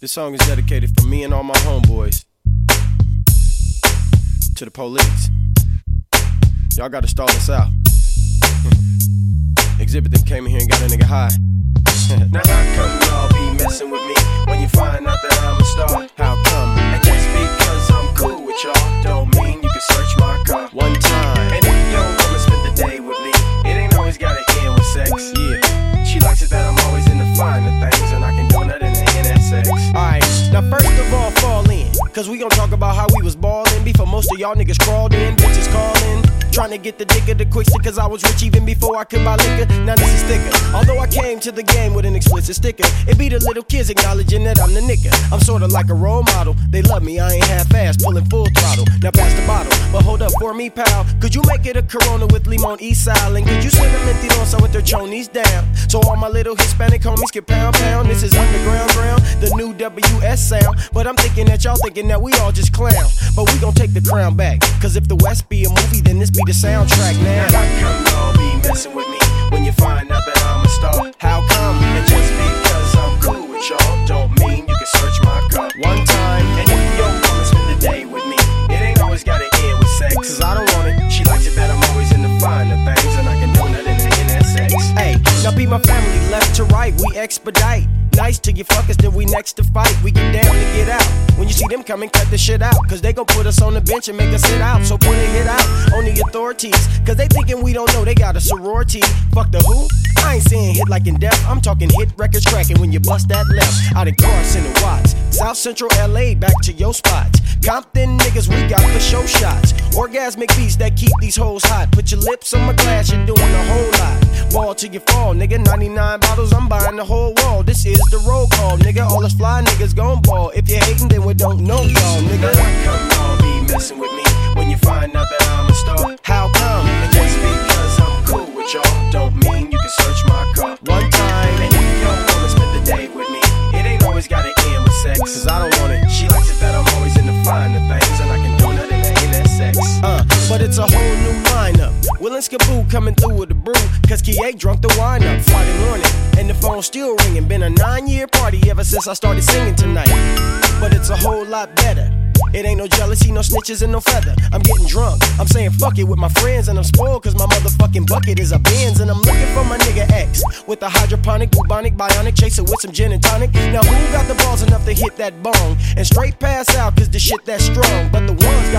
This song is dedicated for me and all my homeboys. To the police. Y'all gotta stall us out. Xzibit them came in here and got a nigga high. now how come y'all be messing with me when you find out that I'm Cause we gon' talk about how we was ballin' before most of y'all niggas crawled in, bitches callin'. Trying to get the dick of the quick cause I was rich even before I could buy liquor. Now this is thicker. Although I came to the game with an explicit sticker, it be the little kids acknowledging that I'm the nigga. I'm sorta like a role model. They love me, I ain't half ass, pulling full throttle. Now pass the bottle, but hold up for me, pal. Could you make it a Corona with limon east side? And could you send a mentirosa with their chonies down? So all my little Hispanic homies get pound pound. This is underground ground, the new WS sound. But I'm thinking that y'all thinking that we all just clown. But we gon' take the crown back. Cause if the West be a movie, then this be the soundtrack now. How come y'all be messing with me when you find out that I'm a star? How be my family, left to right, we expedite. Nice to you fuckers, then we next to fight. We get down to get out. When you see them coming, cut the shit out. Cause they gon' put us on the bench and make us sit out. So put a hit out on. Cause they thinking we don't know they got a sorority. Fuck the who? I ain't saying hit like in death. I'm talking hit records cracking when you bust that left. Out in Carson and Watts. South Central LA, back to your spots. Compton niggas, we got for show shots. Orgasmic beats that keep these hoes hot. Put your lips on my glass, you're doing a whole lot. Ball till you fall, nigga. 99 bottles, I'm buying the whole wall. This is the roll call, nigga. All us fly niggas gon' ball. If you hating, then we don't know y'all, nigga. Come y'all be messing with me when you find but it's a whole new lineup. Will and Skaboo coming through with the brew. Cause Kie drunk the wine up Friday morning. And the phone still ringing. Been a nine year party ever since I started singing tonight. But it's a whole lot better. It ain't no jealousy, no snitches, and no feather. I'm getting drunk. I'm saying fuck it with my friends, and I'm spoiled cause my motherfucking bucket is a Benz. And I'm looking for my nigga X with a hydroponic, bubonic, bionic chaser with some gin and tonic. Now, who got the balls enough to hit that bong and straight pass out cause the shit that's strong? But the ones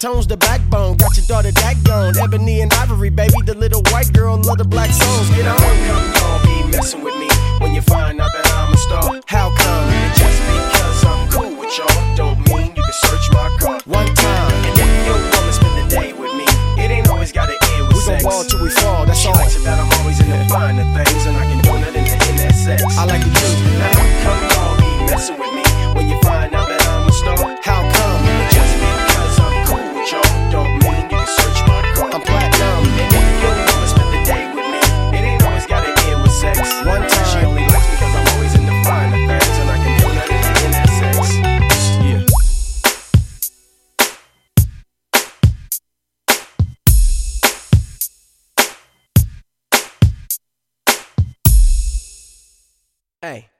tone's the backbone. Got your daughter that gone. Ebony and ivory, baby. The little white girl, love the black songs. Get on. Come, don't be messing with me when you find out that I'm a star. How come? Just because I'm cool with y'all, don't mean you can search my car. One time. And if your woman spend the day with me, it ain't always gotta end with we sex. We gon' ball till we fall, that's she all. Hey.